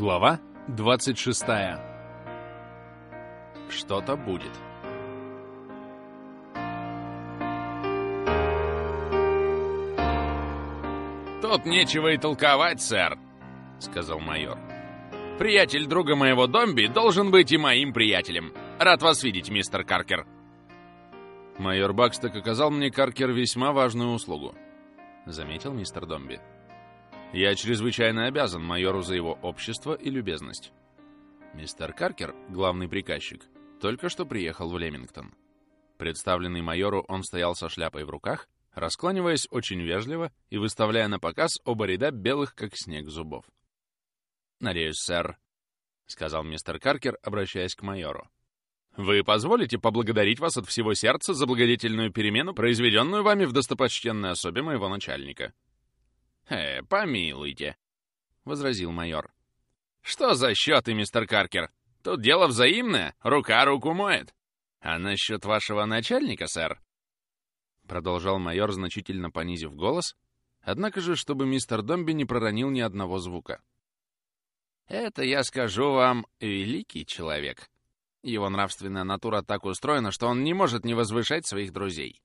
Глава 26. Что-то будет. «Тут нечего и толковать, сэр», — сказал майор. «Приятель друга моего Домби должен быть и моим приятелем. Рад вас видеть, мистер Каркер». Майор Баксток оказал мне Каркер весьма важную услугу, — заметил мистер Домби. Я чрезвычайно обязан майору за его общество и любезность. Мистер Каркер, главный приказчик, только что приехал в Лемингтон. Представленный майору, он стоял со шляпой в руках, раскланиваясь очень вежливо и выставляя на показ оба ряда белых, как снег, зубов. «Надеюсь, сэр», — сказал мистер Каркер, обращаясь к майору. «Вы позволите поблагодарить вас от всего сердца за благодетельную перемену, произведенную вами в достопочтенной особе моего начальника?» «Э, помилуйте», — возразил майор. «Что за счеты, мистер Каркер? Тут дело взаимное, рука руку моет. А насчет вашего начальника, сэр?» Продолжал майор, значительно понизив голос, однако же, чтобы мистер Домби не проронил ни одного звука. «Это, я скажу вам, великий человек. Его нравственная натура так устроена, что он не может не возвышать своих друзей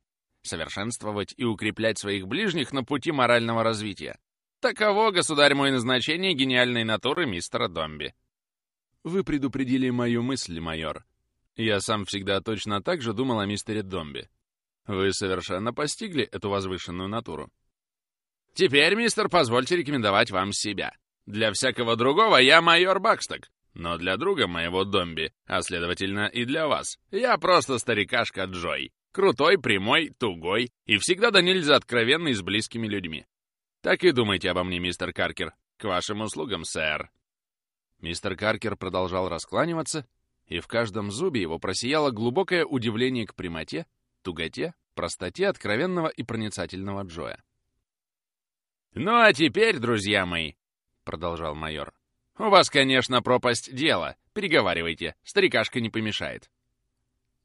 совершенствовать и укреплять своих ближних на пути морального развития. Таково, государь мой, назначение гениальной натуры мистера Домби. Вы предупредили мою мысль, майор. Я сам всегда точно так же думал о мистере Домби. Вы совершенно постигли эту возвышенную натуру. Теперь, мистер, позвольте рекомендовать вам себя. Для всякого другого я майор Баксток, но для друга моего Домби, а следовательно и для вас, я просто старикашка Джой, Крутой, прямой, тугой и всегда да нельзя откровенный с близкими людьми. Так и думайте обо мне, мистер Каркер. К вашим услугам, сэр. Мистер Каркер продолжал раскланиваться, и в каждом зубе его просияло глубокое удивление к прямоте, туготе, простоте откровенного и проницательного Джоя. «Ну а теперь, друзья мои», — продолжал майор, — «у вас, конечно, пропасть дела. Переговаривайте, старикашка не помешает».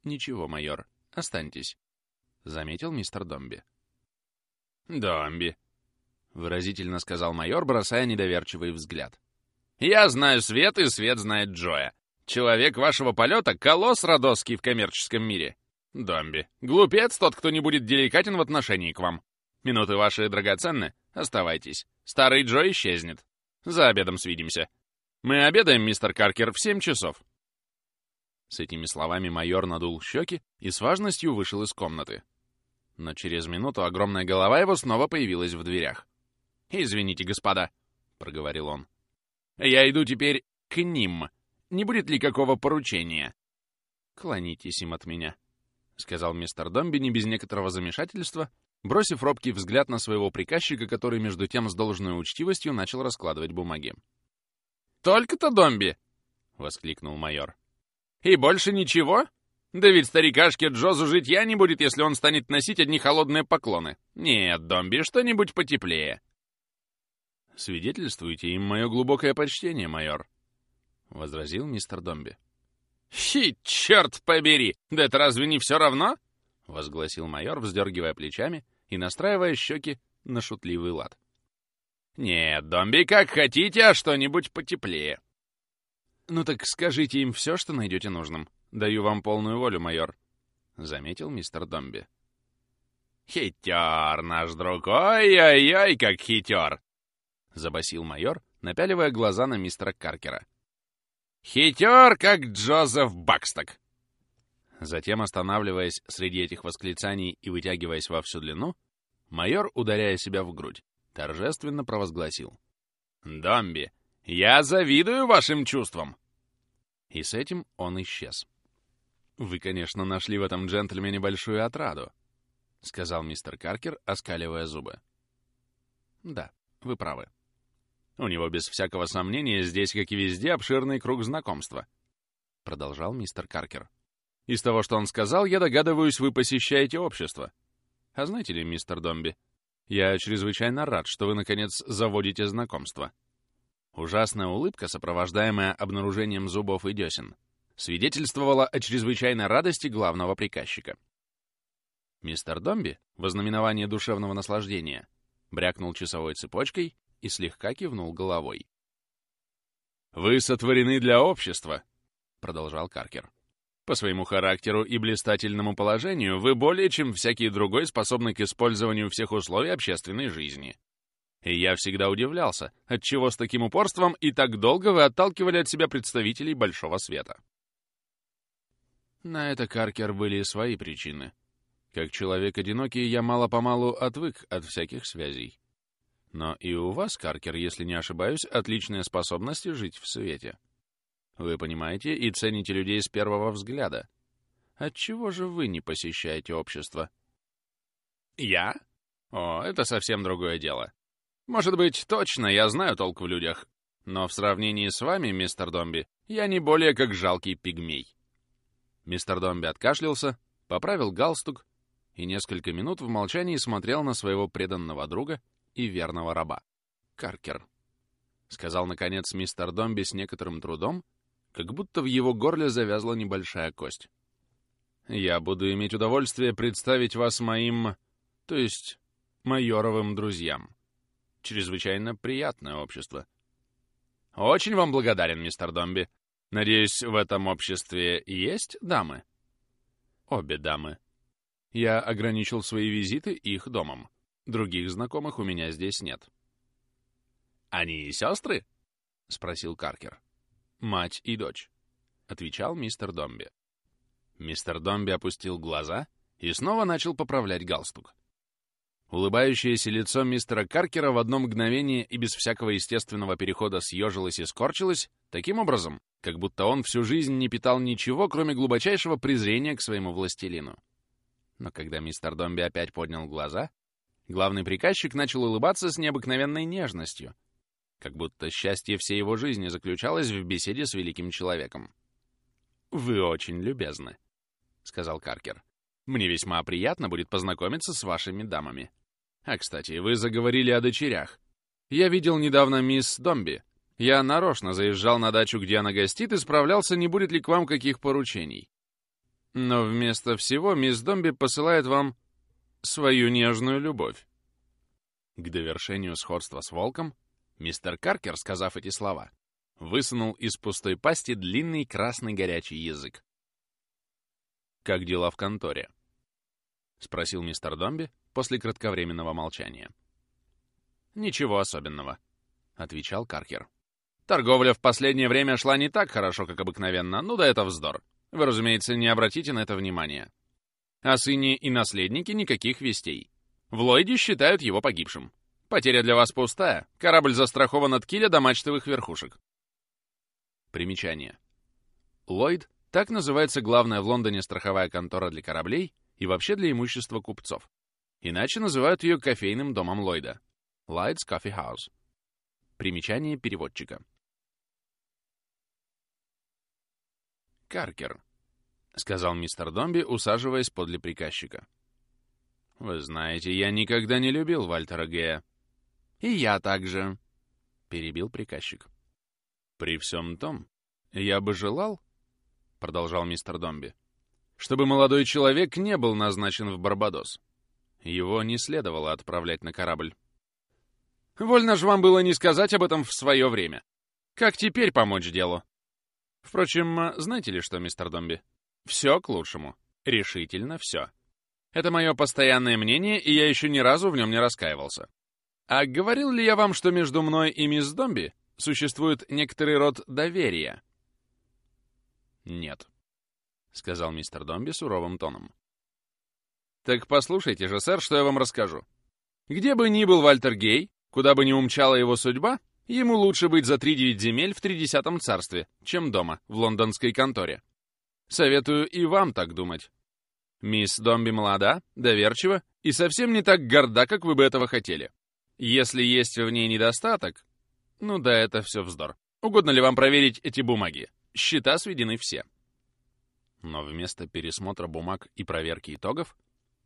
«Ничего, майор», Останьтесь», — заметил мистер Домби. «Домби», — выразительно сказал майор, бросая недоверчивый взгляд. «Я знаю Свет, и Свет знает Джоя. Человек вашего полета — колосс родосский в коммерческом мире. Домби, глупец тот, кто не будет деликатен в отношении к вам. Минуты ваши драгоценны, оставайтесь. Старый Джо исчезнет. За обедом свидимся. Мы обедаем, мистер Каркер, в семь часов. С этими словами майор надул щеки и с важностью вышел из комнаты. Но через минуту огромная голова его снова появилась в дверях. «Извините, господа», — проговорил он. «Я иду теперь к ним. Не будет ли какого поручения?» «Клонитесь им от меня», — сказал мистер Домби не без некоторого замешательства, бросив робкий взгляд на своего приказчика, который между тем с должной учтивостью начал раскладывать бумаги. «Только-то, Домби!» — воскликнул майор. И больше ничего? Да ведь старикашке Джозу житья не будет, если он станет носить одни холодные поклоны. Нет, Домби, что-нибудь потеплее. Свидетельствуйте им мое глубокое почтение, майор, — возразил мистер Домби. «Хи, черт побери! Да это разве не все равно?» — возгласил майор, вздергивая плечами и настраивая щеки на шутливый лад. «Нет, Домби, как хотите, а что-нибудь потеплее. «Ну так скажите им все, что найдете нужным. Даю вам полную волю, майор», — заметил мистер Домби. «Хитер наш друг! Ой-ой-ой, как хитер!» — забасил майор, напяливая глаза на мистера Каркера. «Хитер, как Джозеф Баксток!» Затем, останавливаясь среди этих восклицаний и вытягиваясь во всю длину, майор, ударяя себя в грудь, торжественно провозгласил. «Домби, я завидую вашим чувствам!» И с этим он исчез. «Вы, конечно, нашли в этом джентльмене большую отраду», — сказал мистер Каркер, оскаливая зубы. «Да, вы правы. У него без всякого сомнения здесь, как и везде, обширный круг знакомства», — продолжал мистер Каркер. «Из того, что он сказал, я догадываюсь, вы посещаете общество. А знаете ли, мистер Домби, я чрезвычайно рад, что вы, наконец, заводите знакомство. Ужасная улыбка, сопровождаемая обнаружением зубов и десен, свидетельствовала о чрезвычайной радости главного приказчика. Мистер Домби, в ознаменование душевного наслаждения, брякнул часовой цепочкой и слегка кивнул головой. Вы сотворены для общества, продолжал Каркер. По своему характеру и блистательному положению вы более чем всякий другой способны к использованию всех условий общественной жизни. И я всегда удивлялся, отчего с таким упорством и так долго вы отталкивали от себя представителей Большого Света. На это, Каркер, были свои причины. Как человек одинокий, я мало-помалу отвык от всяких связей. Но и у вас, Каркер, если не ошибаюсь, отличные способности жить в свете. Вы понимаете и цените людей с первого взгляда. Отчего же вы не посещаете общество? Я? О, это совсем другое дело. Может быть, точно, я знаю толк в людях. Но в сравнении с вами, мистер Домби, я не более как жалкий пигмей. Мистер Домби откашлялся, поправил галстук и несколько минут в молчании смотрел на своего преданного друга и верного раба. «Каркер», — сказал, наконец, мистер Домби с некоторым трудом, как будто в его горле завязла небольшая кость. «Я буду иметь удовольствие представить вас моим, то есть майоровым друзьям. Чрезвычайно приятное общество». «Очень вам благодарен, мистер Домби. Надеюсь, в этом обществе есть дамы?» «Обе дамы. Я ограничил свои визиты их домом. Других знакомых у меня здесь нет». «Они сестры?» — спросил Каркер. «Мать и дочь», — отвечал мистер Домби. Мистер Домби опустил глаза и снова начал поправлять галстук. Улыбающееся лицо мистера Каркера в одно мгновение и без всякого естественного перехода съежилось и скорчилось, таким образом, как будто он всю жизнь не питал ничего, кроме глубочайшего презрения к своему властелину. Но когда мистер Домби опять поднял глаза, главный приказчик начал улыбаться с необыкновенной нежностью, как будто счастье всей его жизни заключалось в беседе с великим человеком. «Вы очень любезны», — сказал Каркер. «Мне весьма приятно будет познакомиться с вашими дамами». А, кстати, вы заговорили о дочерях. Я видел недавно мисс Домби. Я нарочно заезжал на дачу, где она гостит, и справлялся, не будет ли к вам каких поручений. Но вместо всего мисс Домби посылает вам свою нежную любовь. К довершению сходства с волком, мистер Каркер, сказав эти слова, высунул из пустой пасти длинный красный горячий язык. «Как дела в конторе?» — спросил мистер Домби, после кратковременного молчания. «Ничего особенного», — отвечал Каркер. «Торговля в последнее время шла не так хорошо, как обыкновенно, ну да это вздор. Вы, разумеется, не обратите на это внимания. О сыне и наследнике никаких вестей. В Ллойде считают его погибшим. Потеря для вас пустая. Корабль застрахован от киля до мачтовых верхушек. Примечание. Ллойд — так называется главная в Лондоне страховая контора для кораблей и вообще для имущества купцов. Иначе называют ее кофейным домом Ллойда. Lloyd's Coffee House. Примечание переводчика. «Каркер», — сказал мистер Домби, усаживаясь подле приказчика. «Вы знаете, я никогда не любил Вальтера Гея». «И я также», — перебил приказчик. «При всем том, я бы желал», — продолжал мистер Домби, «чтобы молодой человек не был назначен в Барбадос. Его не следовало отправлять на корабль. Вольно же вам было не сказать об этом в свое время. Как теперь помочь делу? Впрочем, знаете ли что, мистер Домби? Все к лучшему. Решительно все. Это мое постоянное мнение, и я еще ни разу в нем не раскаивался. А говорил ли я вам, что между мной и мисс Домби существует некоторый род доверия? Нет, — сказал мистер Домби суровым тоном. Так послушайте же, сэр, что я вам расскажу. Где бы ни был Вальтер Гей, куда бы ни умчала его судьба, ему лучше быть за три девять земель в тридесятом царстве, чем дома, в лондонской конторе. Советую и вам так думать. Мисс Домби молода, доверчива и совсем не так горда, как вы бы этого хотели. Если есть в ней недостаток... Ну да, это все вздор. Угодно ли вам проверить эти бумаги? Счета сведены все. Но вместо пересмотра бумаг и проверки итогов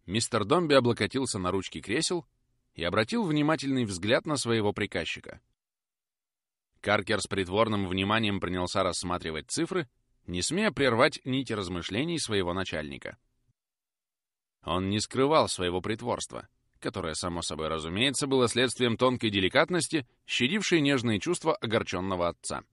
Мистер Домби облокотился на ручки кресел и обратил внимательный взгляд на своего приказчика. Каркер с притворным вниманием принялся рассматривать цифры, не смея прервать нити размышлений своего начальника. Он не скрывал своего притворства, которое, само собой разумеется, было следствием тонкой деликатности, щадившей нежные чувства огорченного отца.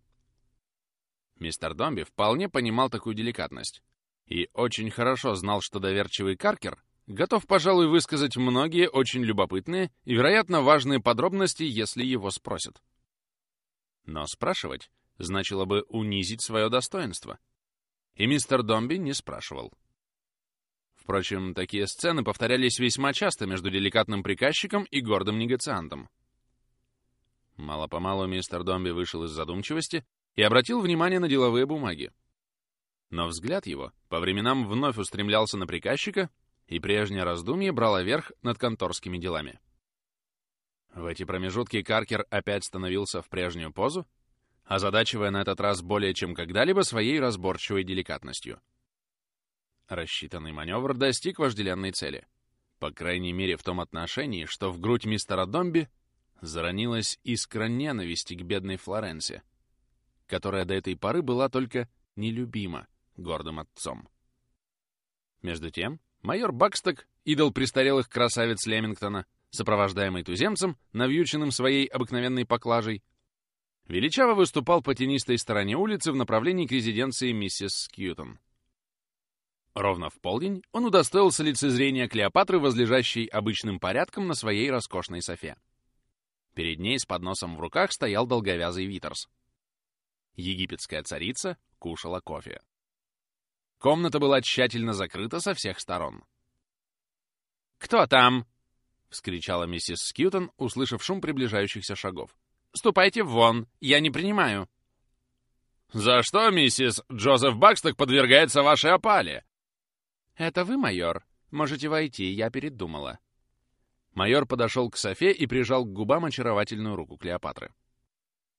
Мистер Домби вполне понимал такую деликатность и очень хорошо знал, что доверчивый Каркер готов, пожалуй, высказать многие очень любопытные и, вероятно, важные подробности, если его спросят. Но спрашивать значило бы унизить свое достоинство. И мистер Домби не спрашивал. Впрочем, такие сцены повторялись весьма часто между деликатным приказчиком и гордым негациантом. Мало-помалу мистер Домби вышел из задумчивости и обратил внимание на деловые бумаги. Но взгляд его по временам вновь устремлялся на приказчика, и прежнее раздумье брало верх над конторскими делами. В эти промежутки Каркер опять становился в прежнюю позу, озадачивая на этот раз более чем когда-либо своей разборчивой деликатностью. Рассчитанный маневр достиг вожделенной цели. По крайней мере в том отношении, что в грудь мистера Домби заронилась искра ненависти к бедной Флоренсе, которая до этой поры была только нелюбима гордым отцом. Между тем, майор Баксток, идол престарелых красавиц Лемингтона, сопровождаемый туземцем, навьюченным своей обыкновенной поклажей, величаво выступал по тенистой стороне улицы в направлении к резиденции миссис Скьютон. Ровно в полдень он удостоился лицезрения Клеопатры, возлежащей обычным порядком на своей роскошной софе. Перед ней с подносом в руках стоял долговязый Витерс. Египетская царица кушала кофе. Комната была тщательно закрыта со всех сторон. «Кто там?» — вскричала миссис Скьютон, услышав шум приближающихся шагов. «Ступайте вон, я не принимаю». «За что миссис Джозеф Баксток подвергается вашей опале?» «Это вы, майор? Можете войти, я передумала». Майор подошел к Софе и прижал к губам очаровательную руку Клеопатры.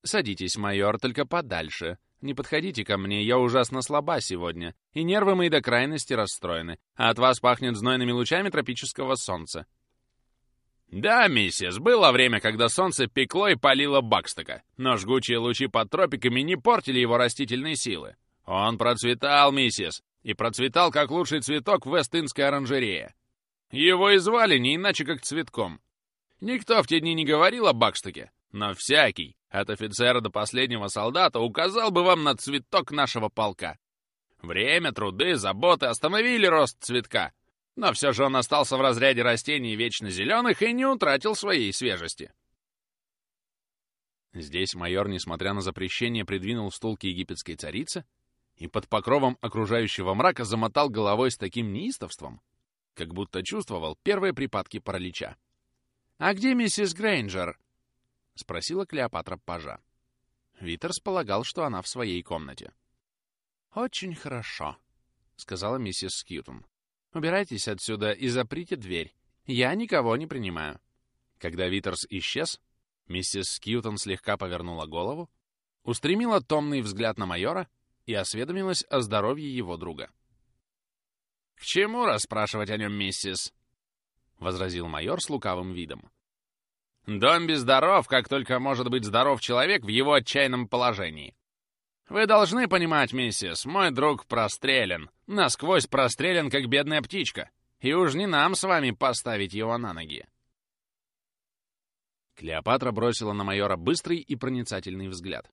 «Садитесь, майор, только подальше. Не подходите ко мне, я ужасно слаба сегодня, и нервы мои до крайности расстроены, а от вас пахнет знойными лучами тропического солнца». «Да, миссис, было время, когда солнце пекло и палило Бакстока, но жгучие лучи под тропиками не портили его растительные силы. Он процветал, миссис, и процветал, как лучший цветок в Вест-Индской оранжерее. Его и звали не иначе, как цветком. Никто в те дни не говорил о Бакстоке, но всякий, от офицера до последнего солдата, указал бы вам на цветок нашего полка. Время, труды, заботы остановили рост цветка, но все же он остался в разряде растений вечно зеленых и не утратил своей свежести. Здесь майор, несмотря на запрещение, придвинул стул к египетской царице и под покровом окружающего мрака замотал головой с таким неистовством, как будто чувствовал первые припадки паралича. «А где миссис Грейнджер?» — спросила Клеопатра пажа. Витерс полагал, что она в своей комнате. «Очень хорошо», — сказала миссис Скьютон. «Убирайтесь отсюда и заприте дверь. Я никого не принимаю». Когда Витерс исчез, миссис Скьютон слегка повернула голову, устремила томный взгляд на майора и осведомилась о здоровье его друга. «К чему расспрашивать о нем, миссис?» — возразил майор с лукавым видом. «Домби здоров, как только может быть здоров человек в его отчаянном положении. Вы должны понимать, миссис, мой друг прострелен, насквозь прострелен, как бедная птичка, и уж не нам с вами поставить его на ноги». Клеопатра бросила на майора быстрый и проницательный взгляд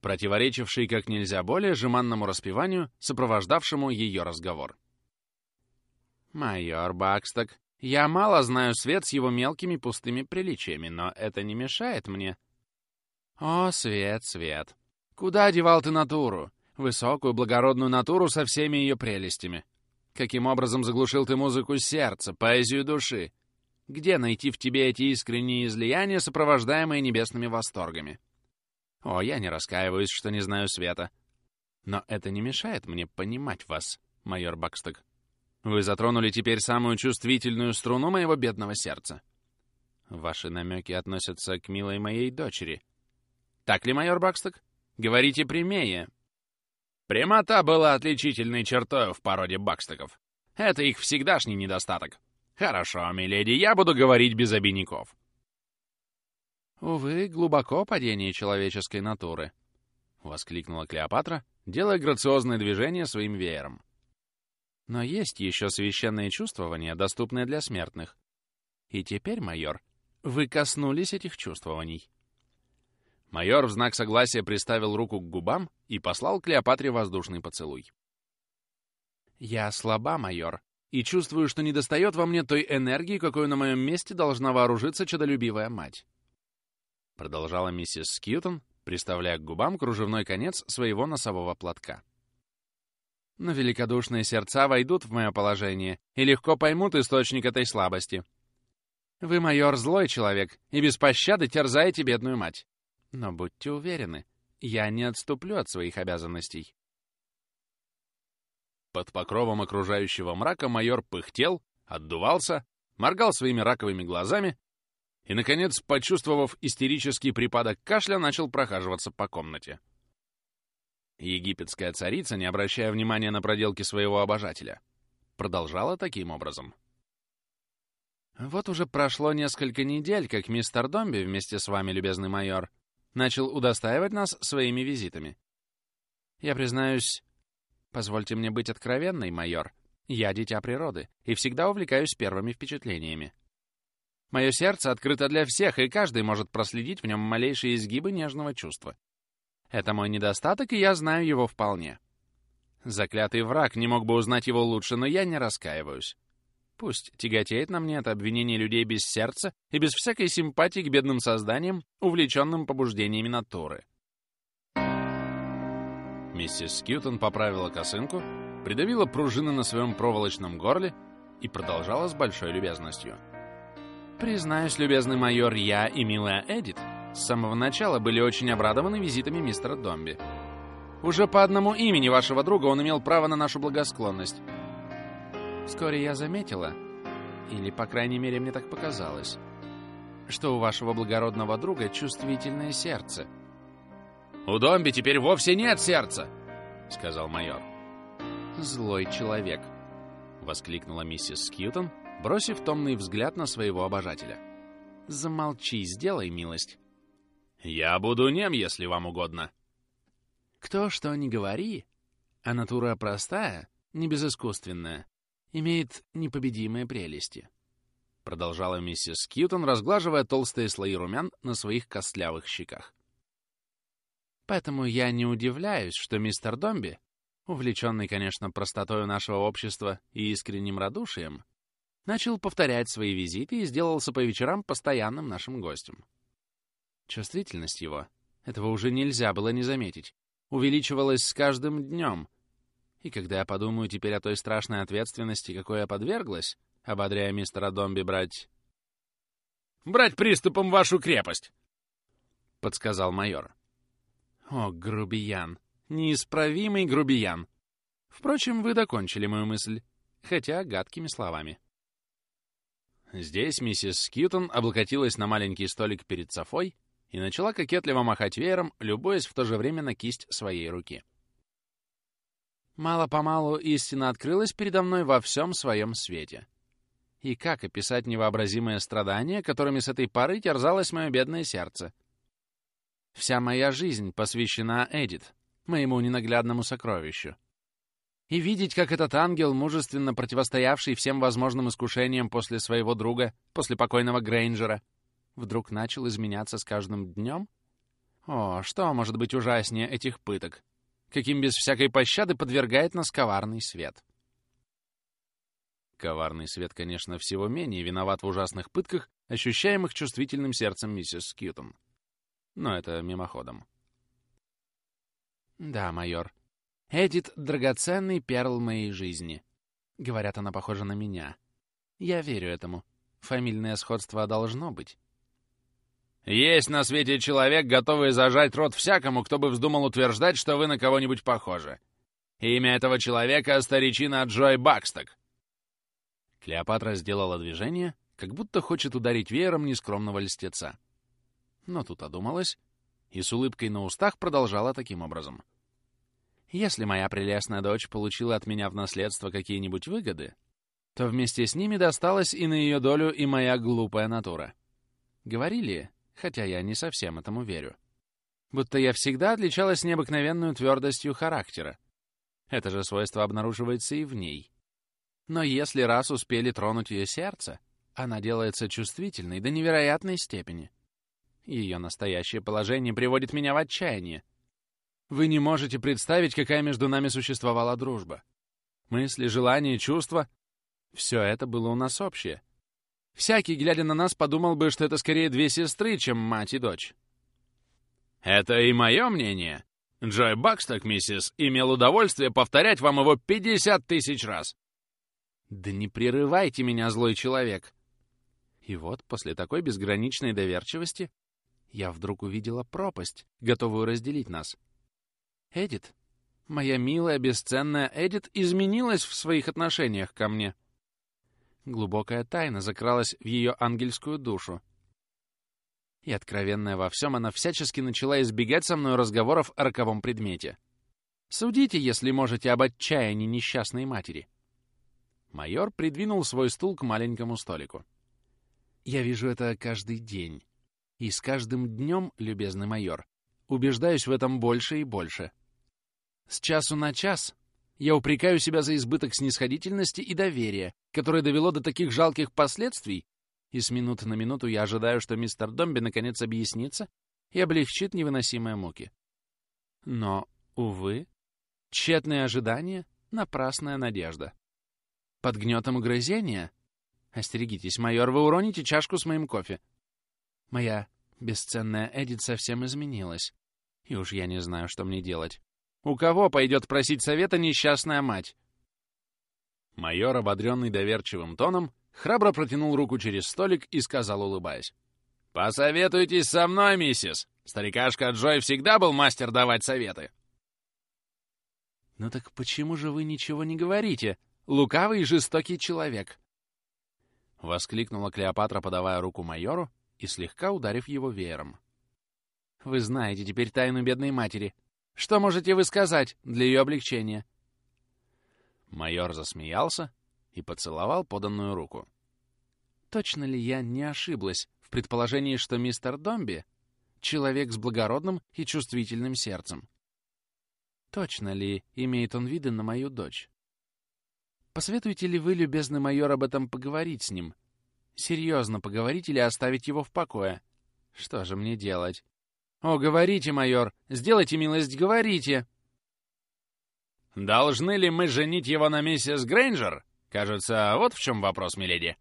противоречивший как нельзя более жеманному распеванию, сопровождавшему ее разговор. «Майор Баксток, я мало знаю свет с его мелкими пустыми приличиями, но это не мешает мне». «О, свет, свет! Куда девал ты натуру? Высокую, благородную натуру со всеми ее прелестями. Каким образом заглушил ты музыку сердца, поэзию души? Где найти в тебе эти искренние излияния, сопровождаемые небесными восторгами?» О, я не раскаиваюсь, что не знаю света. Но это не мешает мне понимать вас, майор Баксток. Вы затронули теперь самую чувствительную струну моего бедного сердца. Ваши намеки относятся к милой моей дочери. Так ли, майор Баксток? Говорите прямее. Прямота была отличительной чертой в породе Бакстоков. Это их всегдашний недостаток. Хорошо, миледи, я буду говорить без обиняков. «Увы, глубоко падение человеческой натуры», — воскликнула Клеопатра, делая грациозное движение своим веером. «Но есть еще священные чувствования, доступные для смертных. И теперь, майор, вы коснулись этих чувствований. Майор в знак согласия приставил руку к губам и послал Клеопатре воздушный поцелуй. «Я слаба, майор, и чувствую, что недостает во мне той энергии, какой на моем месте должна вооружиться чадолюбивая мать», продолжала миссис Скьютон, приставляя к губам кружевной конец своего носового платка. Но великодушные сердца войдут в мое положение и легко поймут источник этой слабости. Вы, майор, злой человек, и без пощады терзаете бедную мать. Но будьте уверены, я не отступлю от своих обязанностей. Под покровом окружающего мрака майор пыхтел, отдувался, моргал своими раковыми глазами и, наконец, почувствовав истерический припадок кашля, начал прохаживаться по комнате. Египетская царица, не обращая внимания на проделки своего обожателя, продолжала таким образом. «Вот уже прошло несколько недель, как мистер Домби вместе с вами, любезный майор, начал удостаивать нас своими визитами. Я признаюсь, Позвольте мне быть откровенной, майор. Я дитя природы и всегда увлекаюсь первыми впечатлениями. Мое сердце открыто для всех, и каждый может проследить в нем малейшие изгибы нежного чувства. Это мой недостаток, и я знаю его вполне. Заклятый враг не мог бы узнать его лучше, но я не раскаиваюсь. Пусть тяготеет на мне это обвинение людей без сердца и без всякой симпатии к бедным созданиям, увлеченным побуждениями натуры. Миссис Скьютон поправила косынку, придавила пружины на своем проволочном горле и продолжала с большой любезностью. «Признаюсь, любезный майор, я и милая Эдит с самого начала были очень обрадованы визитами мистера Домби. Уже по одному имени вашего друга он имел право на нашу благосклонность. Вскоре я заметила, или, по крайней мере, мне так показалось, что у вашего благородного друга чувствительное сердце — «У Домби теперь вовсе нет сердца!» — сказал майор. «Злой человек!» — воскликнула миссис Скьютон, бросив томный взгляд на своего обожателя. «Замолчи, сделай милость!» «Я буду нем, если вам угодно!» «Кто что ни говори, а натура простая, не безыскусственная, имеет непобедимые прелести», — продолжала миссис Скьютон, разглаживая толстые слои румян на своих костлявых щеках. Поэтому я не удивляюсь, что мистер Домби, увлеченный, конечно, простотой нашего общества и искренним радушием, начал повторять свои визиты и сделался по вечерам постоянным нашим гостем. Чувствительность его, этого уже нельзя было не заметить, увеличивалась с каждым днем. И когда я подумаю теперь о той страшной ответственности, какой я подверглась, ободряя мистера Домби брать... «Брать приступом вашу крепость!» — подсказал майор. О, грубиян! Неисправимый грубиян! Впрочем, вы докончили мою мысль, хотя гадкими словами. Здесь миссис Скьютон облокотилась на маленький столик перед Софой и начала кокетливо махать веером, любуясь в то же время на кисть своей руки. Мало-помалу истина открылась передо мной во всем своем свете. И как описать невообразимые страдания, которыми с этой поры терзалось мое бедное сердце — Вся моя жизнь посвящена Эдит, моему ненаглядному сокровищу. И видеть, как этот ангел, мужественно противостоявший всем возможным искушениям после своего друга, после покойного Грейнджера, вдруг начал изменяться с каждым днем? О, что может быть ужаснее этих пыток? Каким без всякой пощады подвергает нас коварный свет? Коварный свет, конечно, всего менее виноват в ужасных пытках, ощущаемых чувствительным сердцем миссис Скьютон но это мимоходом. Да, майор. Эдит — драгоценный перл моей жизни. Говорят, она похожа на меня. Я верю этому. Фамильное сходство должно быть. Есть на свете человек, готовый зажать рот всякому, кто бы вздумал утверждать, что вы на кого-нибудь похожи. Имя этого человека — старичина Джой Баксток. Клеопатра сделала движение, как будто хочет ударить веером нескромного льстеца но тут одумалась и с улыбкой на устах продолжала таким образом. «Если моя прелестная дочь получила от меня в наследство какие-нибудь выгоды, то вместе с ними досталась и на ее долю и моя глупая натура. Говорили, хотя я не совсем этому верю, будто я всегда отличалась необыкновенной твердостью характера. Это же свойство обнаруживается и в ней. Но если раз успели тронуть ее сердце, она делается чувствительной до невероятной степени — Ее настоящее положение приводит меня в отчаяние. Вы не можете представить, какая между нами существовала дружба. Мысли, желания, чувства — все это было у нас общее. Всякий, глядя на нас, подумал бы, что это скорее две сестры, чем мать и дочь. Это и мое мнение. Джой Баксток, миссис, имел удовольствие повторять вам его 50 тысяч раз. Да не прерывайте меня, злой человек. И вот, после такой безграничной доверчивости, я вдруг увидела пропасть, готовую разделить нас. Эдит, моя милая, бесценная Эдит, изменилась в своих отношениях ко мне. Глубокая тайна закралась в ее ангельскую душу. И откровенная во всем, она всячески начала избегать со мной разговоров о роковом предмете. Судите, если можете, об отчаянии несчастной матери. Майор придвинул свой стул к маленькому столику. Я вижу это каждый день. И с каждым днем, любезный майор, убеждаюсь в этом больше и больше. С часу на час я упрекаю себя за избыток снисходительности и доверия, которое довело до таких жалких последствий, и с минуты на минуту я ожидаю, что мистер Домби наконец объяснится и облегчит невыносимые муки. Но, увы, тщетные ожидания — напрасная надежда. Под гнетом угрызения Остерегитесь, майор, вы уроните чашку с моим кофе. Моя бесценная Эдит совсем изменилась. И уж я не знаю, что мне делать. У кого пойдет просить совета несчастная мать? Майор, ободренный доверчивым тоном, храбро протянул руку через столик и сказал, улыбаясь. «Посоветуйтесь со мной, миссис! Старикашка Джой всегда был мастер давать советы!» «Ну так почему же вы ничего не говорите? Лукавый и жестокий человек!» — воскликнула Клеопатра, подавая руку майору и слегка ударив его веером. «Вы знаете теперь тайну бедной матери. Что можете вы сказать для ее облегчения?» Майор засмеялся и поцеловал поданную руку. «Точно ли я не ошиблась в предположении, что мистер Домби — человек с благородным и чувствительным сердцем? Точно ли имеет он виды на мою дочь?» Посоветуете ли вы, любезный майор, об этом поговорить с ним? Серьезно поговорить или оставить его в покое? Что же мне делать? О, говорите, майор! Сделайте милость, говорите! Должны ли мы женить его на миссис Грейнджер? Кажется, вот в чем вопрос, миледи.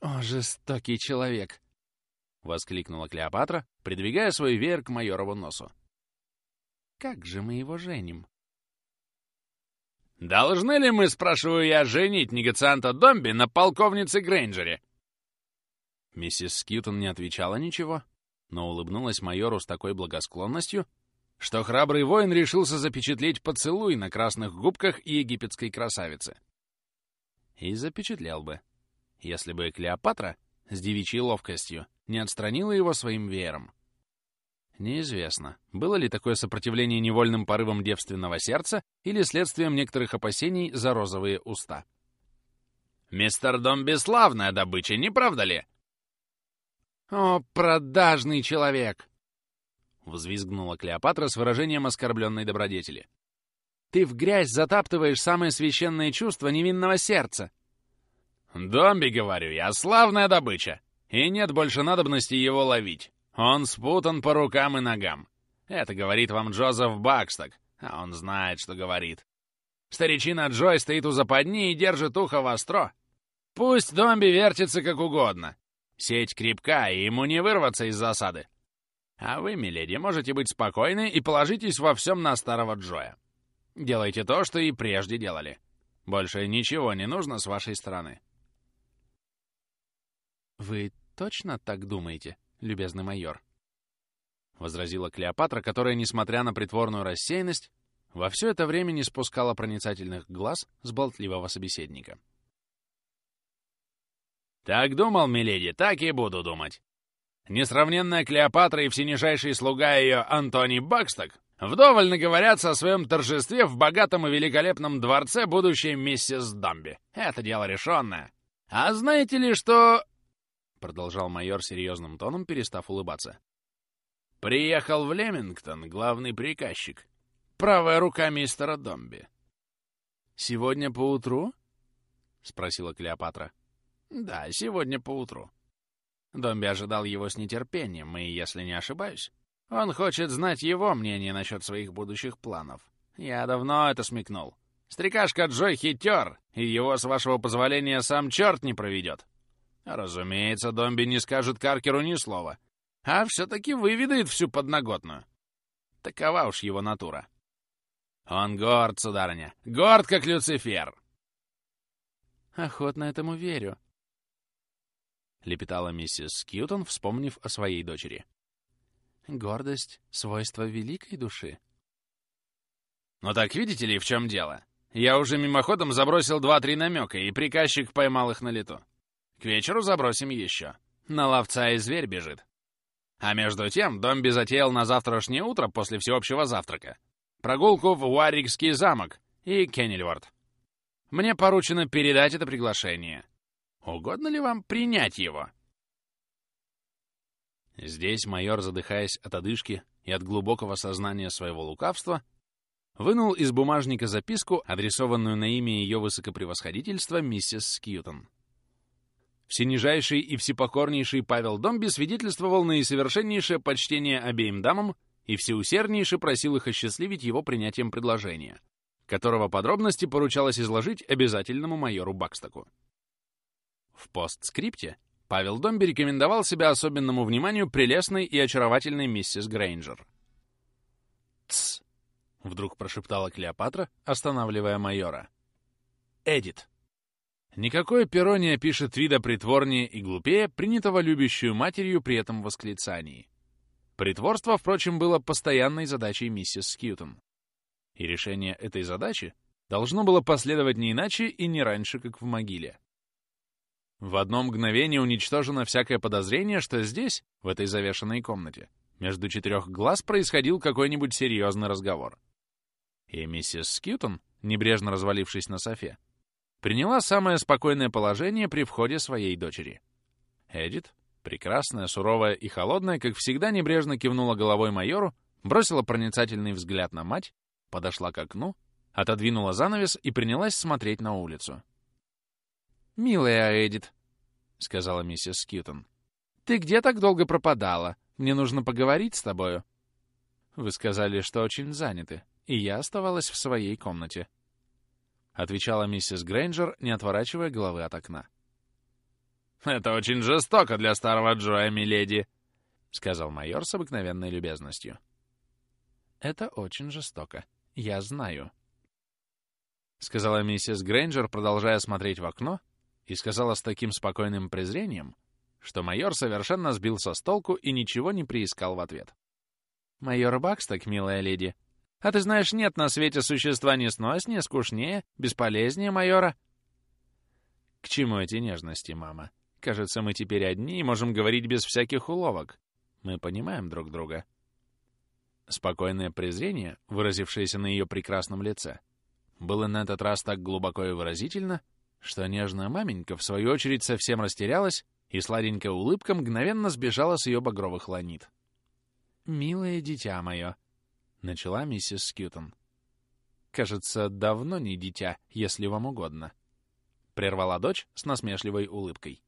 О, жестокий человек! — воскликнула Клеопатра, придвигая свой веер к майорову носу. «Как же мы его женим?» «Должны ли мы, спрашиваю я, женить негацианта Домби на полковнице Грейнджере?» Миссис Скьютон не отвечала ничего, но улыбнулась майору с такой благосклонностью, что храбрый воин решился запечатлеть поцелуй на красных губках египетской красавицы. И запечатлел бы, если бы Клеопатра с девичьей ловкостью не отстранила его своим веером. Неизвестно, было ли такое сопротивление невольным порывам девственного сердца или следствием некоторых опасений за розовые уста. «Мистер Дом бесславная добыча, не правда ли?» «О, продажный человек!» — взвизгнула Клеопатра с выражением оскорбленной добродетели. «Ты в грязь затаптываешь самое священное чувство невинного сердца!» «Домби, говорю я, славная добыча, и нет больше надобности его ловить!» Он спутан по рукам и ногам. Это говорит вам Джозеф Баксток, а он знает, что говорит. Старичина Джой стоит у западни и держит ухо востро. Пусть Домби вертится как угодно. Сеть крепка, и ему не вырваться из засады. А вы, миледи, можете быть спокойны и положитесь во всем на старого Джоя. Делайте то, что и прежде делали. Больше ничего не нужно с вашей стороны. «Вы точно так думаете?» любезный майор», — возразила Клеопатра, которая, несмотря на притворную рассеянность, во все это время не спускала проницательных глаз с болтливого собеседника. «Так думал, миледи, так и буду думать. Несравненная Клеопатра и всенижайший слуга ее Антоний Баксток вдоволь наговорятся о своем торжестве в богатом и великолепном дворце будущей миссис Дамби. Это дело решенное. А знаете ли, что — продолжал майор серьезным тоном, перестав улыбаться. «Приехал в Лемингтон главный приказчик. Правая рука мистера Домби». «Сегодня поутру?» — спросила Клеопатра. «Да, сегодня поутру». Домби ожидал его с нетерпением, и, если не ошибаюсь, он хочет знать его мнение насчет своих будущих планов. Я давно это смекнул. Стрекашка Джой хитер, и его, с вашего позволения, сам черт не проведет. Разумеется, Домби не скажет Каркеру ни слова, а все-таки выведает всю подноготную. Такова уж его натура. Он горд, сударыня, горд, как Люцифер. Охотно этому верю, — лепетала миссис Скьютон, вспомнив о своей дочери. Гордость — свойство великой души. Ну так видите ли, в чем дело? Я уже мимоходом забросил два-три намека, и приказчик поймал их на лету. К вечеру забросим еще. На ловца и зверь бежит. А между тем Домби затеял на завтрашнее утро после всеобщего завтрака прогулку в Уаррикский замок и Кеннельворд. Мне поручено передать это приглашение. Угодно ли вам принять его?» Здесь майор, задыхаясь от одышки и от глубокого сознания своего лукавства, вынул из бумажника записку, адресованную на имя ее высокопревосходительства миссис Скьютон. Всенижайший и всепокорнейший Павел Домби свидетельствовал наисовершеннейшее почтение обеим дамам и всеусерднейше просил их осчастливить его принятием предложения, которого подробности поручалось изложить обязательному майору Бакстоку. В постскрипте Павел Домби рекомендовал себя особенному вниманию прелестной и очаровательной миссис Грейнджер. «Тсс!» — вдруг прошептала Клеопатра, останавливая майора. «Эдит!» Никакое перо не опишет вида притворнее и глупее, принятого любящую матерью при этом восклицании. Притворство, впрочем, было постоянной задачей миссис Скьютон. И решение этой задачи должно было последовать не иначе и не раньше, как в могиле. В одно мгновение уничтожено всякое подозрение, что здесь, в этой завешенной комнате, между четырех глаз происходил какой-нибудь серьезный разговор. И миссис Скьютон, небрежно развалившись на софе, приняла самое спокойное положение при входе своей дочери. Эдит, прекрасная, суровая и холодная, как всегда небрежно кивнула головой майору, бросила проницательный взгляд на мать, подошла к окну, отодвинула занавес и принялась смотреть на улицу. «Милая Эдит», — сказала миссис Скьютон, — «ты где так долго пропадала? Мне нужно поговорить с тобою». «Вы сказали, что очень заняты, и я оставалась в своей комнате», — отвечала миссис Грейнджер, не отворачивая головы от окна. «Это очень жестоко для старого Джоя, миледи», — сказал майор с обыкновенной любезностью. «Это очень жестоко. Я знаю», — сказала миссис Грейнджер, продолжая смотреть в окно, и сказала с таким спокойным презрением, что майор совершенно сбился с толку и ничего не приискал в ответ. «Майор Баксток, милая леди, а ты знаешь, нет на свете существа не сноснее, скучнее, бесполезнее майора». «К чему эти нежности, мама? Кажется, мы теперь одни и можем говорить без всяких уловок. Мы понимаем друг друга». Спокойное презрение, выразившееся на ее прекрасном лице, было на этот раз так глубоко и выразительно, что нежная маменька, в свою очередь, совсем растерялась, и сладенькая улыбка мгновенно сбежала с ее багровых ланит. «Милое дитя мое», — начала миссис Скьютон. «Кажется, давно не дитя, если вам угодно», — прервала дочь с насмешливой улыбкой.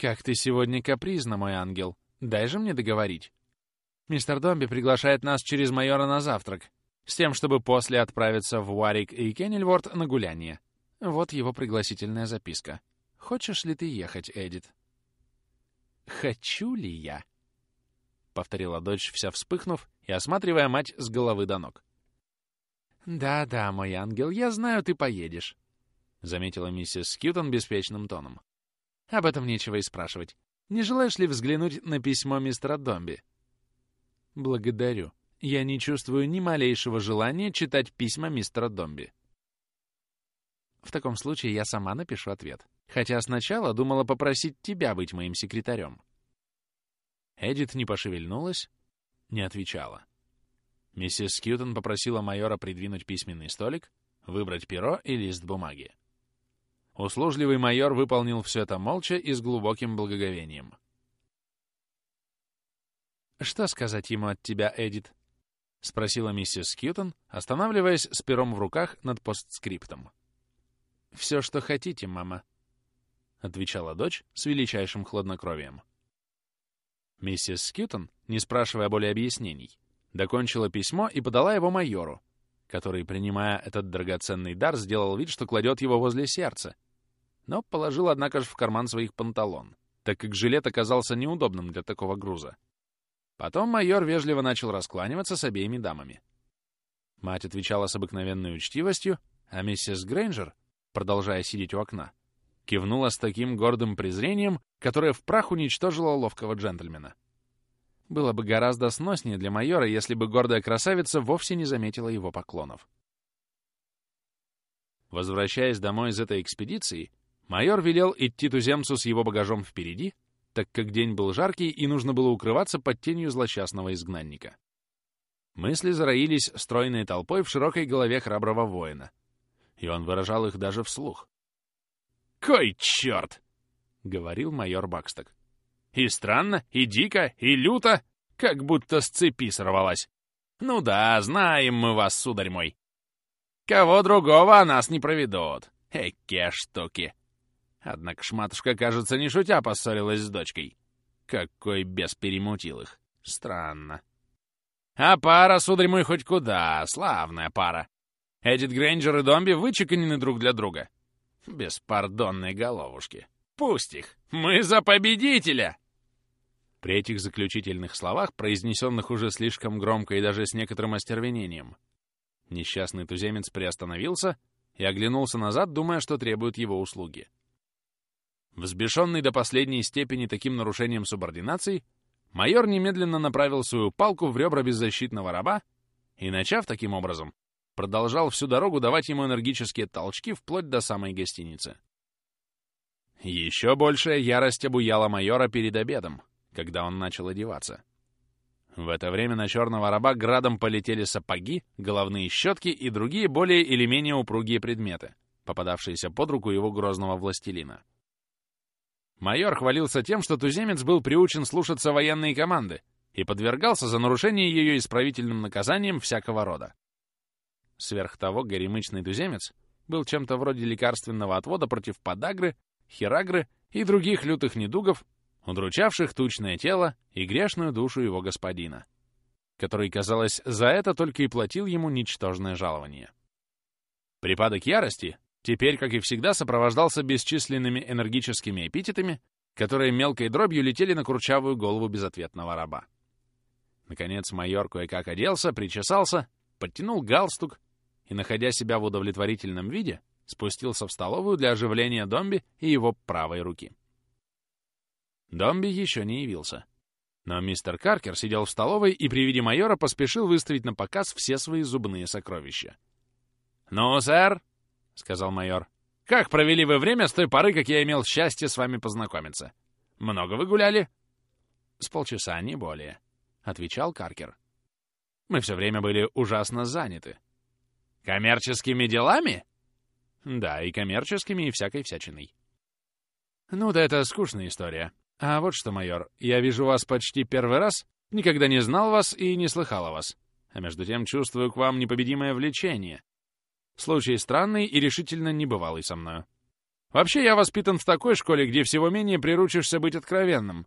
«Как ты сегодня капризна, мой ангел. Дай же мне договорить. Мистер Домби приглашает нас через майора на завтрак, с тем, чтобы после отправиться в Уарик и Кеннельворд на гуляние. Вот его пригласительная записка. «Хочешь ли ты ехать, Эдит?» «Хочу ли я?» — повторила дочь, вся вспыхнув и осматривая мать с головы до ног. «Да-да, мой ангел, я знаю, ты поедешь», — заметила миссис Скьютон беспечным тоном. «Об этом нечего и спрашивать. Не желаешь ли взглянуть на письмо мистера Домби?» «Благодарю. Я не чувствую ни малейшего желания читать письма мистера Домби». В таком случае я сама напишу ответ. Хотя сначала думала попросить тебя быть моим секретарем. Эдит не пошевельнулась, не отвечала. Миссис Скьютон попросила майора придвинуть письменный столик, выбрать перо и лист бумаги. Услужливый майор выполнил все это молча и с глубоким благоговением. «Что сказать ему от тебя, Эдит?» — спросила миссис Скьютон, останавливаясь с пером в руках над постскриптом. «Все, что хотите, мама», — отвечала дочь с величайшим хладнокровием. Миссис Скьютон, не спрашивая более объяснений, докончила письмо и подала его майору, который, принимая этот драгоценный дар, сделал вид, что кладет его возле сердца, но положил, однако же, в карман своих панталон, так как жилет оказался неудобным для такого груза. Потом майор вежливо начал раскланиваться с обеими дамами. Мать отвечала с обыкновенной учтивостью, а миссис Грейнджер, продолжая сидеть у окна, кивнула с таким гордым презрением, которое в прах уничтожило ловкого джентльмена. Было бы гораздо сноснее для майора, если бы гордая красавица вовсе не заметила его поклонов. Возвращаясь домой из этой экспедиции, майор велел идти туземцу с его багажом впереди, так как день был жаркий и нужно было укрываться под тенью злосчастного изгнанника. Мысли зароились стройной толпой в широкой голове храброго воина, и он выражал их даже вслух. «Кой черт!» — говорил майор Баксток. «И странно, и дико, и люто, как будто с цепи сорвалась. Ну да, знаем мы вас, сударь мой. Кого другого о нас не проведут. Эке штуки!» Однако ж матушка, кажется, не шутя поссорилась с дочкой. Какой бес перемутил их. Странно. А пара, сударь мой, хоть куда. Славная пара. Эдит Грейнджер и Домби вычеканены друг для друга. Беспардонные головушки. Пусть их. Мы за победителя! При этих заключительных словах, произнесенных уже слишком громко и даже с некоторым остервенением, несчастный туземец приостановился и оглянулся назад, думая, что требуют его услуги. Взбешенный до последней степени таким нарушением субординации, майор немедленно направил свою палку в ребра беззащитного раба и, начав таким образом, продолжал всю дорогу давать ему энергические толчки вплоть до самой гостиницы. Еще большая ярость обуяла майора перед обедом, когда он начал одеваться. В это время на черного раба градом полетели сапоги, головные щетки и другие более или менее упругие предметы, попадавшиеся под руку его грозного властелина. Майор хвалился тем, что туземец был приучен слушаться военные команды и подвергался за нарушение ее исправительным наказанием всякого рода. Сверх того, горемычный туземец был чем-то вроде лекарственного отвода против подагры, херагры и других лютых недугов, удручавших тучное тело и грешную душу его господина, который, казалось, за это только и платил ему ничтожное жалование. Припадок ярости, теперь, как и всегда, сопровождался бесчисленными энергическими эпитетами, которые мелкой дробью летели на курчавую голову безответного раба. Наконец майор кое-как оделся, причесался, подтянул галстук и, находя себя в удовлетворительном виде, спустился в столовую для оживления Домби и его правой руки. Домби еще не явился. Но мистер Каркер сидел в столовой и при виде майора поспешил выставить на показ все свои зубные сокровища. «Ну, сэр», — сказал майор. «Как провели вы время с той поры, как я имел счастье с вами познакомиться? Много вы гуляли?» «С полчаса, не более», — отвечал Каркер. «Мы все время были ужасно заняты». «Коммерческими делами?» «Да, и коммерческими, и всякой всячиной». «Ну да это скучная история. А вот что, майор, я вижу вас почти первый раз, никогда не знал вас и не слыхал о вас. А между тем чувствую к вам непобедимое влечение, Случай странный и решительно небывалый со мною. Вообще, я воспитан в такой школе, где всего менее приручишься быть откровенным.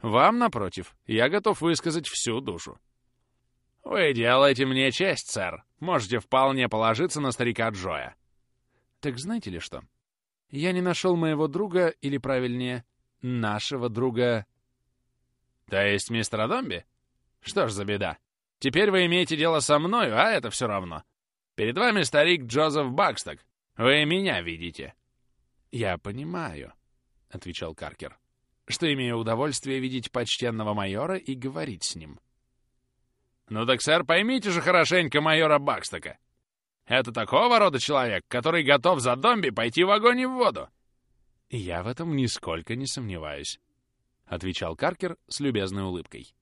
Вам, напротив, я готов высказать всю душу. Вы делаете мне честь, сэр. Можете вполне положиться на старика Джоя. Так знаете ли что? Я не нашел моего друга, или правильнее, нашего друга... То есть мистера Домби? Что ж за беда. Теперь вы имеете дело со мною, а это все равно. Перед вами старик Джозеф Баксток. Вы меня видите». «Я понимаю», — отвечал Каркер, «что имею удовольствие видеть почтенного майора и говорить с ним». «Ну так, сэр, поймите же хорошенько майора Бакстока. Это такого рода человек, который готов за домби пойти в огонь и в воду». «Я в этом нисколько не сомневаюсь», — отвечал Каркер с любезной улыбкой.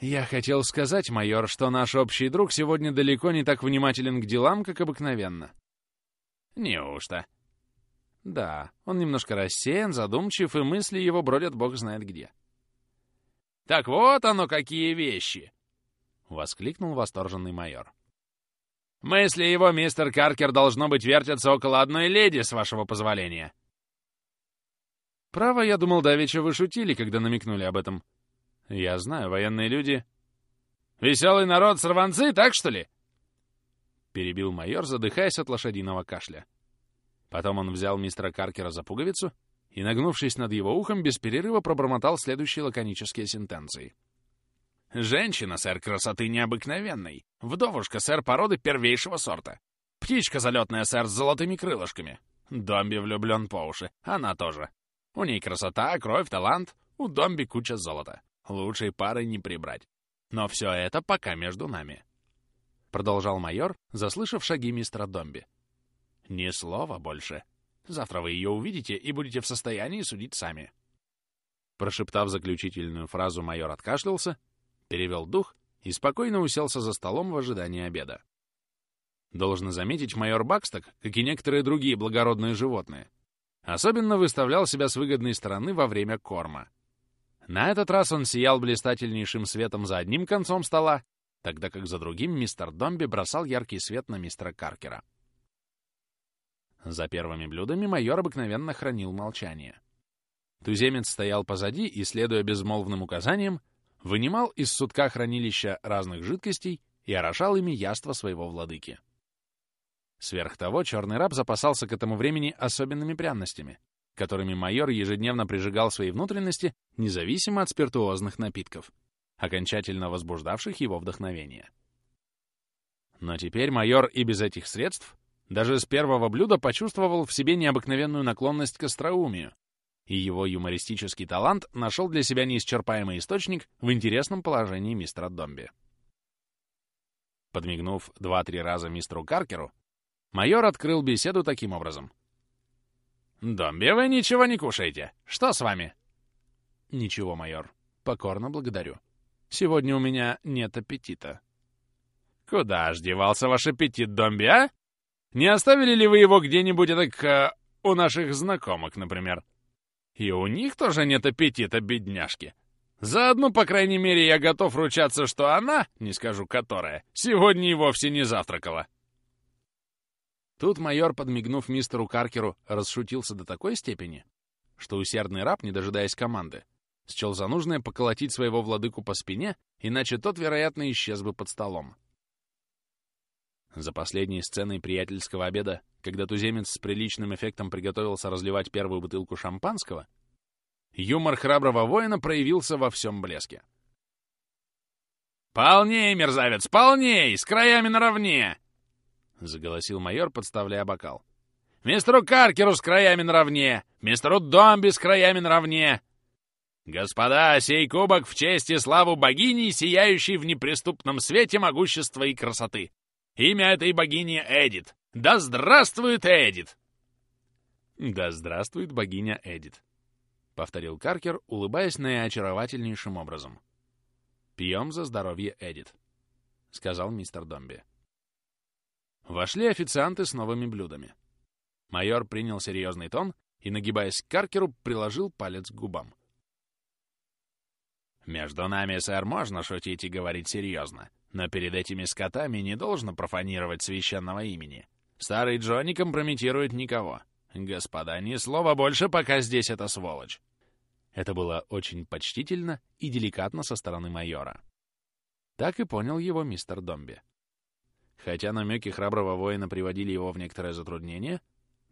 «Я хотел сказать, майор, что наш общий друг сегодня далеко не так внимателен к делам, как обыкновенно». «Неужто?» «Да, он немножко рассеян, задумчив, и мысли его бродят бог знает где». «Так вот оно, какие вещи!» — воскликнул восторженный майор. «Мысли его, мистер Каркер, должно быть, вертятся около одной леди, с вашего позволения». «Право, я думал, давеча вы шутили, когда намекнули об этом», Я знаю, военные люди... «Веселый народ, сорванцы, так что ли?» Перебил майор, задыхаясь от лошадиного кашля. Потом он взял мистера Каркера за пуговицу и, нагнувшись над его ухом, без перерыва пробормотал следующие лаконические сентенции. «Женщина, сэр, красоты необыкновенной. Вдовушка, сэр, породы первейшего сорта. Птичка залетная, сэр, с золотыми крылышками. Домби влюблен по уши. Она тоже. У ней красота, кровь, талант. У Домби куча золота. Лучшей пары не прибрать. Но все это пока между нами. Продолжал майор, заслышав шаги мистера Домби. Ни слова больше. Завтра вы ее увидите и будете в состоянии судить сами. Прошептав заключительную фразу, майор откашлялся, перевел дух и спокойно уселся за столом в ожидании обеда. Должно заметить, майор Баксток, как и некоторые другие благородные животные, особенно выставлял себя с выгодной стороны во время корма. На этот раз он сиял блистательнейшим светом за одним концом стола, тогда как за другим мистер Домби бросал яркий свет на мистера Каркера. За первыми блюдами майор обыкновенно хранил молчание. Туземец стоял позади и, следуя безмолвным указаниям, вынимал из сутка хранилища разных жидкостей и орошал ими яство своего владыки. Сверх того, черный раб запасался к этому времени особенными пряностями, которыми майор ежедневно прижигал свои внутренности, независимо от спиртуозных напитков, окончательно возбуждавших его вдохновение. Но теперь майор и без этих средств даже с первого блюда почувствовал в себе необыкновенную наклонность к остроумию, и его юмористический талант нашел для себя неисчерпаемый источник в интересном положении мистера Домби. Подмигнув два-три раза мистеру Каркеру, Майор открыл беседу таким образом. «Домби, вы ничего не кушаете. Что с вами?» «Ничего, майор. Покорно благодарю. Сегодня у меня нет аппетита». «Куда ж девался ваш аппетит, Домби, а? Не оставили ли вы его где-нибудь так э, у наших знакомых, например? И у них тоже нет аппетита, бедняжки. Заодно, по крайней мере, я готов ручаться, что она, не скажу которая, сегодня и вовсе не завтракала». Тут майор, подмигнув мистеру Каркеру, расшутился до такой степени, что усердный раб, не дожидаясь команды, счел за нужное поколотить своего владыку по спине, иначе тот, вероятно, исчез бы под столом. За последней сценой приятельского обеда, когда туземец с приличным эффектом приготовился разливать первую бутылку шампанского, юмор храброго воина проявился во всем блеске. «Полней, мерзавец, полней! С краями наравне!» — заголосил майор, подставляя бокал. «Мистеру Каркеру с краями наравне! Мистеру Домби с краями наравне! Господа, сей кубок в честь и славу богини, сияющей в неприступном свете могущества и красоты! Имя этой богини Эдит! Да здравствует Эдит!» «Да здравствует богиня Эдит!» — повторил Каркер, улыбаясь наиочаровательнейшим образом. «Пьем за здоровье Эдит», — сказал мистер Домби. Вошли официанты с новыми блюдами. Майор принял серьезный тон и, нагибаясь к Каркеру, приложил палец к губам. «Между нами, сэр, можно шутить и говорить серьезно, но перед этими скотами не должно профанировать священного имени. Старый Джо не компрометирует никого. Господа, ни слова больше, пока здесь эта сволочь». Это было очень почтительно и деликатно со стороны майора. Так и понял его мистер Домби. Хотя намеки храброго воина приводили его в некоторое затруднение,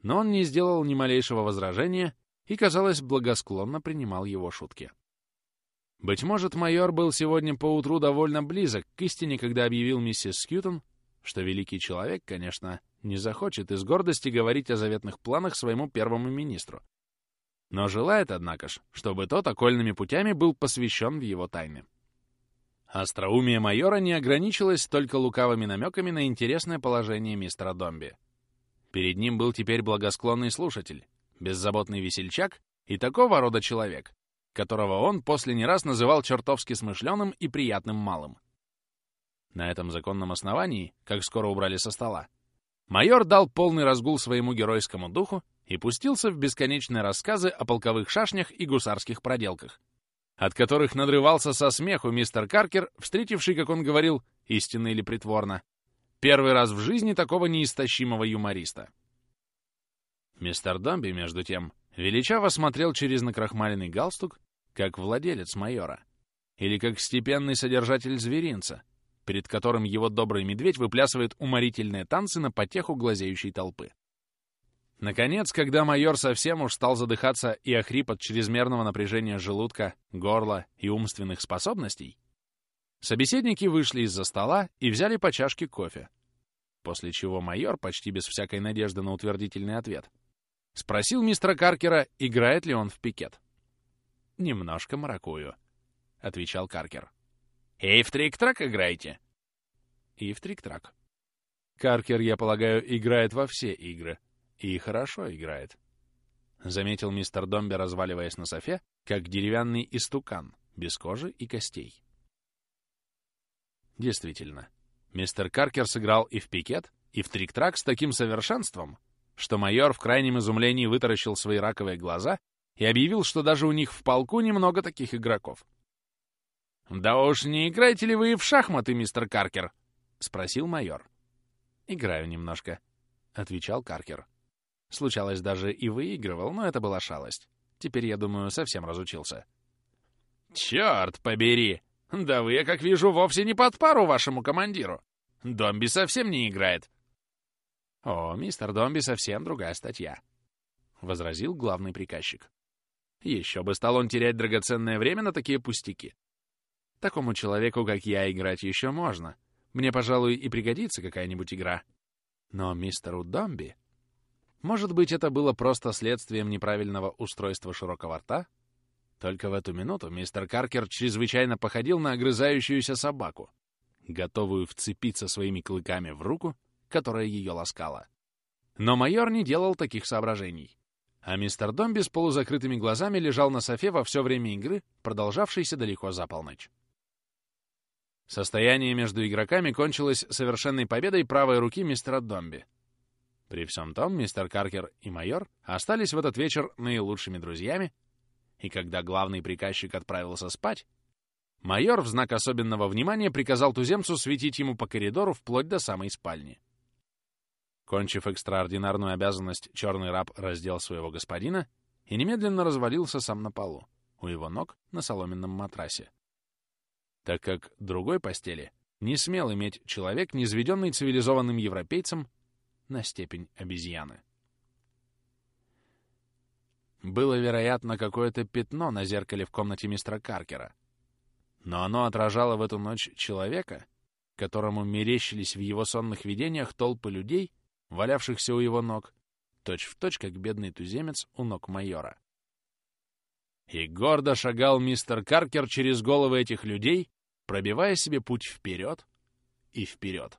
но он не сделал ни малейшего возражения и, казалось, благосклонно принимал его шутки. Быть может, майор был сегодня поутру довольно близок к истине, когда объявил миссис Скьютон, что великий человек, конечно, не захочет из гордости говорить о заветных планах своему первому министру, но желает, однако ж, чтобы тот окольными путями был посвящен в его тайны. Остроумие майора не ограничилось только лукавыми намеками на интересное положение мистера Домби. Перед ним был теперь благосклонный слушатель, беззаботный весельчак и такого рода человек, которого он после не раз называл чертовски смышленым и приятным малым. На этом законном основании, как скоро убрали со стола, майор дал полный разгул своему геройскому духу и пустился в бесконечные рассказы о полковых шашнях и гусарских проделках, от которых надрывался со смеху мистер Каркер, встретивший, как он говорил, истинно или притворно, первый раз в жизни такого неистощимого юмориста. Мистер Домби, между тем, величаво смотрел через накрахмаленный галстук, как владелец майора, или как степенный содержатель зверинца, перед которым его добрый медведь выплясывает уморительные танцы на потеху глазеющей толпы. Наконец, когда майор совсем уж стал задыхаться и охрип от чрезмерного напряжения желудка, горла и умственных способностей, собеседники вышли из-за стола и взяли по чашке кофе, после чего майор, почти без всякой надежды на утвердительный ответ, спросил мистера Каркера, играет ли он в пикет. «Немножко маракую», — отвечал Каркер. «И в трик-трак играете?» «И в трик-трак». Каркер, я полагаю, играет во все игры. И хорошо играет. Заметил мистер Домби, разваливаясь на софе, как деревянный истукан, без кожи и костей. Действительно, мистер Каркер сыграл и в пикет, и в трик-трак с таким совершенством, что майор в крайнем изумлении вытаращил свои раковые глаза и объявил, что даже у них в полку немного таких игроков. «Да уж не играете ли вы в шахматы, мистер Каркер?» — спросил майор. «Играю немножко», — отвечал Каркер. Случалось, даже и выигрывал, но это была шалость. Теперь, я думаю, совсем разучился. «Черт побери! Да вы, я как вижу, вовсе не под пару вашему командиру. Домби совсем не играет». «О, мистер Домби совсем другая статья», — возразил главный приказчик. «Еще бы стал он терять драгоценное время на такие пустяки. Такому человеку, как я, играть еще можно. Мне, пожалуй, и пригодится какая-нибудь игра. Но мистеру Домби...» Может быть, это было просто следствием неправильного устройства широкого рта? Только в эту минуту мистер Каркер чрезвычайно походил на огрызающуюся собаку, готовую вцепиться своими клыками в руку, которая ее ласкала. Но майор не делал таких соображений. А мистер Домби с полузакрытыми глазами лежал на софе во все время игры, продолжавшейся далеко за полночь. Состояние между игроками кончилось совершенной победой правой руки мистера Домби — при всем том, мистер Каркер и майор остались в этот вечер наилучшими друзьями, и когда главный приказчик отправился спать, майор в знак особенного внимания приказал туземцу светить ему по коридору вплоть до самой спальни. Кончив экстраординарную обязанность, черный раб раздел своего господина и немедленно развалился сам на полу, у его ног на соломенном матрасе. Так как другой постели не смел иметь человек, низведенный цивилизованным европейцем на степень обезьяны. Было, вероятно, какое-то пятно на зеркале в комнате мистера Каркера, но оно отражало в эту ночь человека, которому мерещились в его сонных видениях толпы людей, валявшихся у его ног, точь-в-точь, точь, как бедный туземец у ног майора. И гордо шагал мистер Каркер через головы этих людей, пробивая себе путь вперед и вперед.